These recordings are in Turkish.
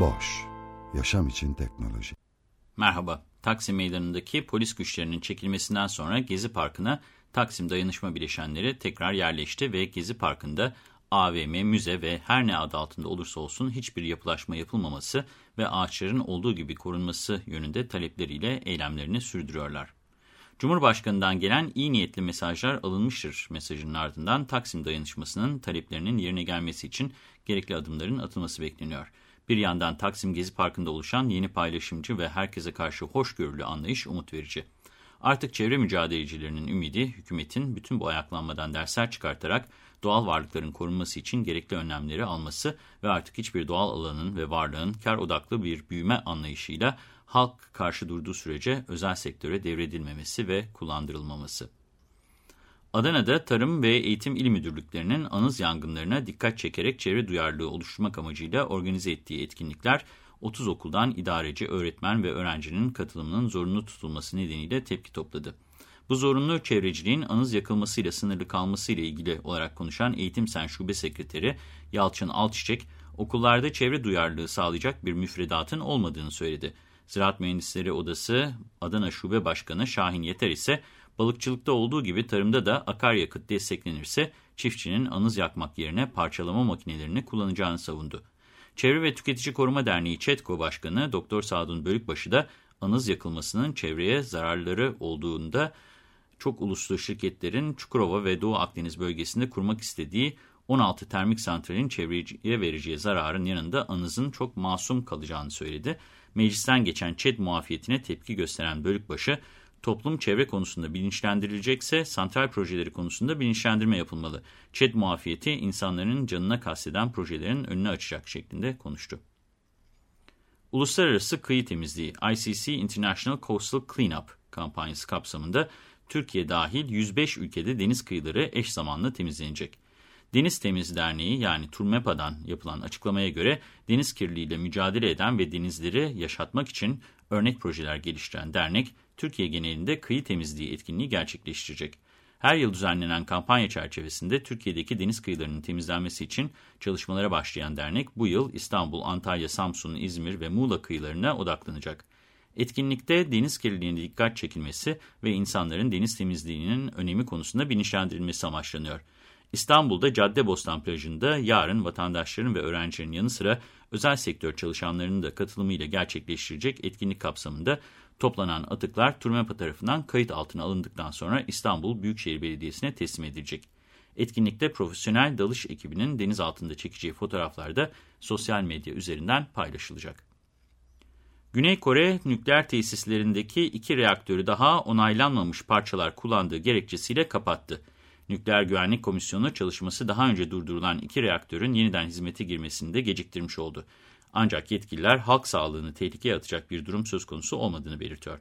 Boş, yaşam için teknoloji. Merhaba, Taksim Meydanı'ndaki polis güçlerinin çekilmesinden sonra Gezi Parkı'na Taksim Dayanışma Bileşenleri tekrar yerleşti ve Gezi Parkı'nda AVM, müze ve her ne adı altında olursa olsun hiçbir yapılaşma yapılmaması ve ağaçların olduğu gibi korunması yönünde talepleriyle eylemlerini sürdürüyorlar. Cumhurbaşkanı'ndan gelen iyi niyetli mesajlar alınmıştır mesajının ardından Taksim dayanışmasının taleplerinin yerine gelmesi için gerekli adımların atılması bekleniyor. Bir yandan Taksim Gezi Parkı'nda oluşan yeni paylaşımcı ve herkese karşı hoşgörülü anlayış umut verici. Artık çevre mücadelecilerinin ümidi hükümetin bütün bu ayaklanmadan dersler çıkartarak doğal varlıkların korunması için gerekli önlemleri alması ve artık hiçbir doğal alanın ve varlığın kar odaklı bir büyüme anlayışıyla halk karşı durduğu sürece özel sektöre devredilmemesi ve kullandırılmaması. Adana'da Tarım ve Eğitim İl Müdürlüklerinin anız yangınlarına dikkat çekerek çevre duyarlılığı oluşturmak amacıyla organize ettiği etkinlikler 30 okuldan idareci, öğretmen ve öğrencinin katılımının zorunlu tutulması nedeniyle tepki topladı. Bu zorunlu çevreciliğin anız yakılmasıyla sınırlı kalmasıyla ilgili olarak konuşan Eğitim Sen Şube Sekreteri Yalçın Alçiçek, okullarda çevre duyarlılığı sağlayacak bir müfredatın olmadığını söyledi. Ziraat Mühendisleri Odası Adana Şube Başkanı Şahin Yeter ise balıkçılıkta olduğu gibi tarımda da akaryakıt desteklenirse çiftçinin anız yakmak yerine parçalama makinelerini kullanacağını savundu. Çevre ve Tüketici Koruma Derneği ÇETKO Başkanı Doktor Sadun Bölükbaşı da anız yakılmasının çevreye zararları olduğunda çok uluslu şirketlerin Çukurova ve Doğu Akdeniz bölgesinde kurmak istediği 16 termik santralin çevreye vereceği zararın yanında anızın çok masum kalacağını söyledi. Meclisten geçen ÇED muafiyetine tepki gösteren Bölükbaşı, toplum çevre konusunda bilinçlendirilecekse santral projeleri konusunda bilinçlendirme yapılmalı. ÇED muafiyeti insanların canına kasteden projelerin önünü açacak şeklinde konuştu. Uluslararası Kıyı Temizliği ICC International Coastal Cleanup kampanyası kapsamında Türkiye dahil 105 ülkede deniz kıyıları eş zamanlı temizlenecek. Deniz Temiz Derneği yani TURMEPA'dan yapılan açıklamaya göre deniz kirliliğiyle mücadele eden ve denizleri yaşatmak için örnek projeler geliştiren dernek, Türkiye genelinde kıyı temizliği etkinliği gerçekleştirecek. Her yıl düzenlenen kampanya çerçevesinde Türkiye'deki deniz kıyılarının temizlenmesi için çalışmalara başlayan dernek bu yıl İstanbul, Antalya, Samsun, İzmir ve Muğla kıyılarına odaklanacak. Etkinlikte deniz kirliliğine dikkat çekilmesi ve insanların deniz temizliğinin önemi konusunda bilinçlendirilmesi amaçlanıyor. İstanbul'da Caddebostan plajında yarın vatandaşların ve öğrencilerin yanı sıra özel sektör çalışanlarının da katılımıyla gerçekleştirecek etkinlik kapsamında toplanan atıklar TURMEPA tarafından kayıt altına alındıktan sonra İstanbul Büyükşehir Belediyesi'ne teslim edilecek. Etkinlikte profesyonel dalış ekibinin deniz altında çekeceği fotoğraflar da sosyal medya üzerinden paylaşılacak. Güney Kore nükleer tesislerindeki iki reaktörü daha onaylanmamış parçalar kullandığı gerekçesiyle kapattı. Nükleer Güvenlik Komisyonu çalışması daha önce durdurulan iki reaktörün yeniden hizmete girmesini de geciktirmiş oldu. Ancak yetkililer halk sağlığını tehlikeye atacak bir durum söz konusu olmadığını belirtiyor.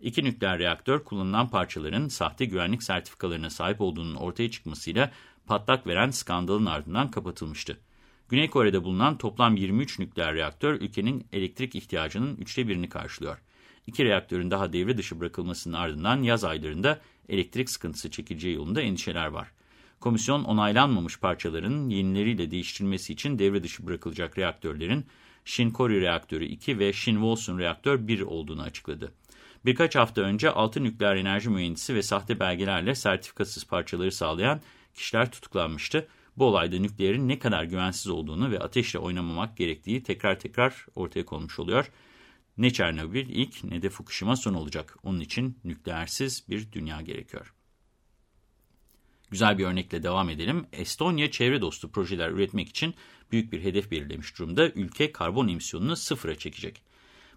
İki nükleer reaktör kullanılan parçaların sahte güvenlik sertifikalarına sahip olduğunun ortaya çıkmasıyla patlak veren skandalın ardından kapatılmıştı. Güney Kore'de bulunan toplam 23 nükleer reaktör ülkenin elektrik ihtiyacının üçte birini karşılıyor. İki reaktörün daha devre dışı bırakılmasının ardından yaz aylarında elektrik sıkıntısı çekileceği yolunda endişeler var. Komisyon onaylanmamış parçaların yenileriyle değiştirilmesi için devre dışı bırakılacak reaktörlerin Shinkory reaktörü 2 ve Shinwolsun reaktör 1 olduğunu açıkladı. Birkaç hafta önce 6 nükleer enerji mühendisi ve sahte belgelerle sertifikasız parçaları sağlayan kişiler tutuklanmıştı. Bu olayda nükleerin ne kadar güvensiz olduğunu ve ateşle oynamamak gerektiği tekrar tekrar ortaya konmuş oluyor. Ne Çernobil ilk ne de Fukushima son olacak. Onun için nükleersiz bir dünya gerekiyor. Güzel bir örnekle devam edelim. Estonya çevre dostu projeler üretmek için büyük bir hedef belirlemiş durumda. Ülke karbon emisyonunu sıfıra çekecek.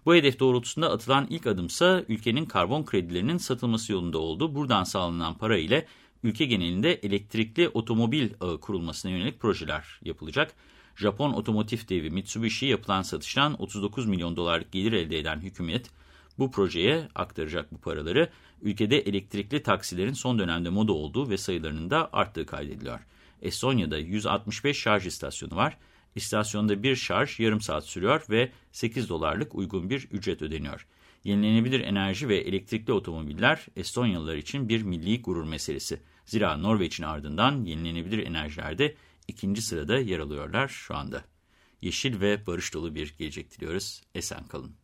Bu hedef doğrultusunda atılan ilk adımsa ülkenin karbon kredilerinin satılması yolunda oldu. Buradan sağlanan para ile ülke genelinde elektrikli otomobil ağı kurulmasına yönelik projeler yapılacak. Japon otomotiv devi Mitsubishi yapılan satıştan 39 milyon dolarlık gelir elde eden hükümet bu projeye aktaracak bu paraları. Ülkede elektrikli taksilerin son dönemde moda olduğu ve sayılarının da arttığı kaydediliyor. Estonya'da 165 şarj istasyonu var. İstasyonda bir şarj yarım saat sürüyor ve 8 dolarlık uygun bir ücret ödeniyor. Yenilenebilir enerji ve elektrikli otomobiller Estonyalılar için bir milli gurur meselesi. Zira Norveç'in ardından yenilenebilir enerjilerde ikinci sırada yer alıyorlar şu anda. Yeşil ve barış dolu bir gelecek diliyoruz. Esen kalın.